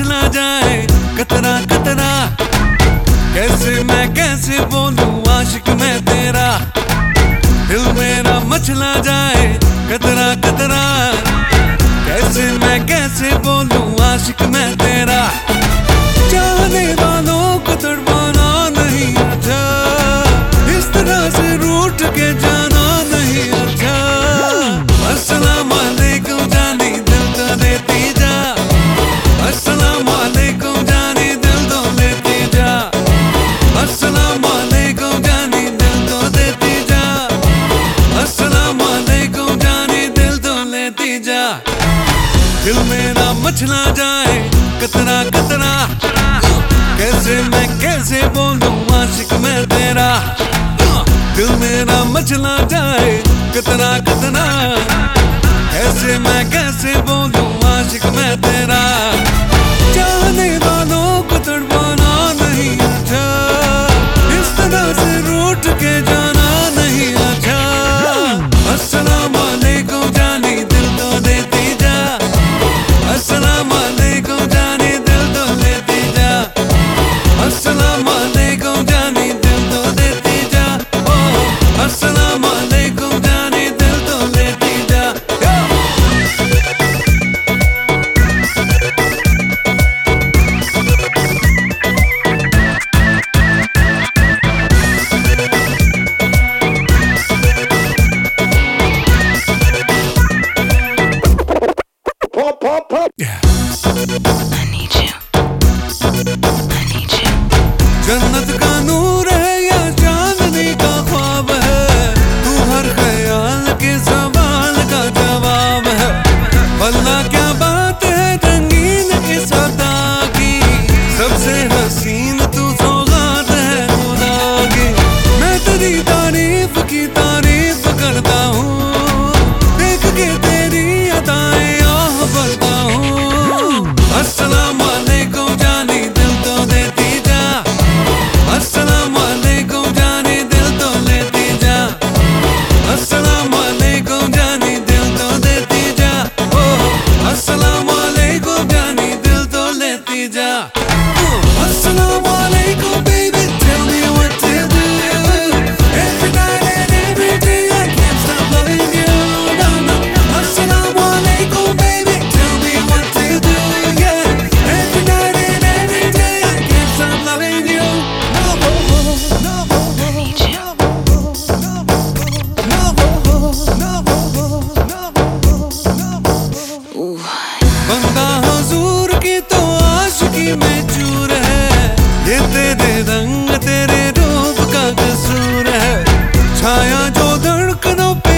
दिल जाए कतरा कतरा कैसे बोलूँ आशिक मैं तेरा दिल मेरा मचला जाए। दिल मेरा मचला जाए, कतरा कतरा। कैसे मैं, कैसे बोलूँ आशिक मैं तेरा। दिल मेरा मचला जाए, कतरा कतरा। की तो आशिकी में चूर है। ये तेरे रंग, तेरे रूप का कसूर है। छाया जो धड़कनों पे